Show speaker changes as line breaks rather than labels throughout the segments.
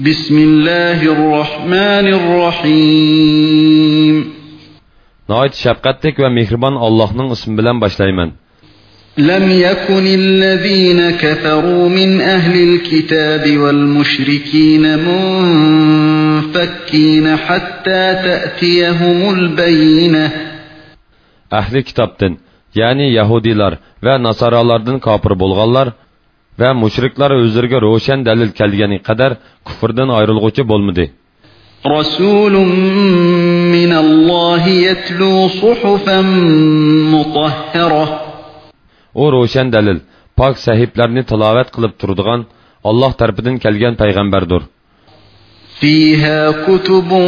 بسم الله الرحمن الرحيم
Nəhayət şəfqətlik və mehriban Allah'ın ismi bilan başlayman.
لم يكن الذين كفروا من أهل الكتاب والمشركين منفكين حتى تأتيهم البينة
Əhli kitabdan, yəni Yahudilar və Nasaralardan kafir bolğanlar va mushriklar o'zlariga ro'shan dalil kelgani qadar kufrdan ayrilg'uchi
bo'lmadi rasulun minallohi yatlu suhufan mutahhara
u ro'shan dalil pok sahiflarni tilovat qilib turadigan Alloh tarafidan kelgan payg'ambardir
fiha kutubun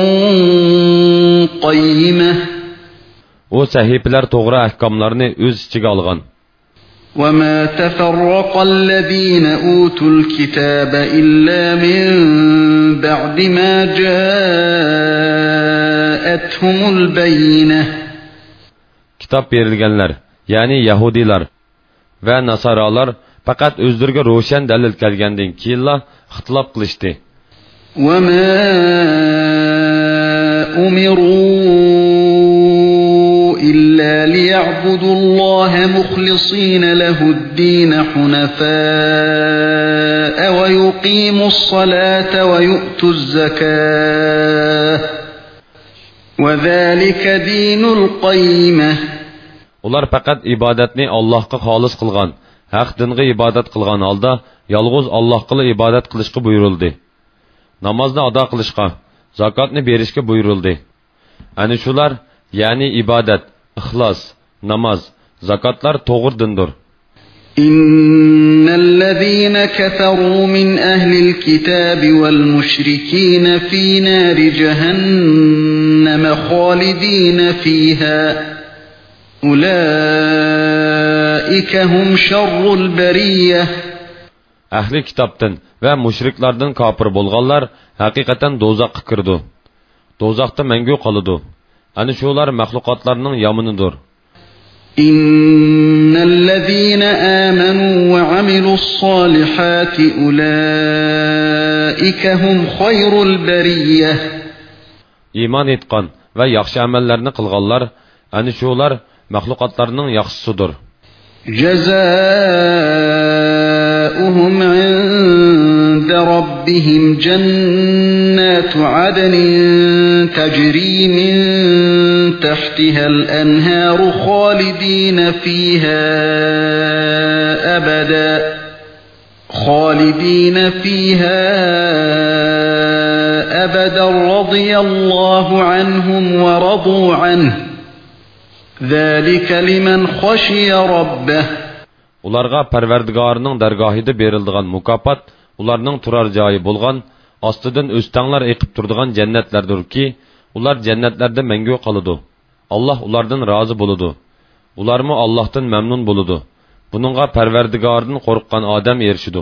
qayyimah.
U sahifalar to'g'ri ahkomlarni o'z ichiga olgan
وما تفرق الذين أوتوا الكتاب إلا من بعد ما جاءتهم البينة
كىتاب بېرىلگەنلەر يەنى يەھۇدىي يەھۇدىيلار ۋە ناسارا ناسارالار پەقەت ئۆزلىرىگە روشەن دەلىل كەلگەندىن كېيىنلا ئىختىلاپ قىلىشتى
وما أمروا إلا ليعبدوا الله مخلصين له الدين حنفاء ويقيموا الصلاة ويؤتوا الزكاة وذلك دين القيمة
Ular faqat ibodatni Allohga xolis qilgan, haq dinga ibodat qilgan holda yolg'iz Allohga ibodat qilishga buyurildi. Namozni ado qilishga, zakotni berishga buyurildi. Ani shular, ya'ni ibodat, ixlos, namoz, zakotlar to'g'ri dindir.
إن الذين كفروا من أهل الكتاب والمشركين في نار جهنم خالدين فيها أولئك هم شر البرية
Ahli kitobdan va mushriklardan kofir bo'lganlar haqiqatan do'zaxga kirdi. Do'zaxda mangu qoladi. Ani yomonidir.
إن الذين آمنوا وعملوا الصالحات أولئك هم خير البرية
iymon etgan va yaxshi amallarni qilganlar ani shular maxluqotlarning yaxshisidir
جزاؤهم عند ربهم جنات عدن تجري من تحتها الأنهار خالدين فيها أبدا. خالدين فيها أبدا. رضي الله عنهم ورضوا عنه. ذلك لمن خشي ربه.
Ularga parvardigorining dargohida berildigan mukofot ularning turar joyi bo'lgan ostidan o'stanglar eqib turadigan jannatlardirki ular jannatlarda mangu qoladi alloh ulardan rozi bo'ladi ularmi allohdan mamnun bo'ladi buningga parvardigoridan qo'rqqan odam erishidi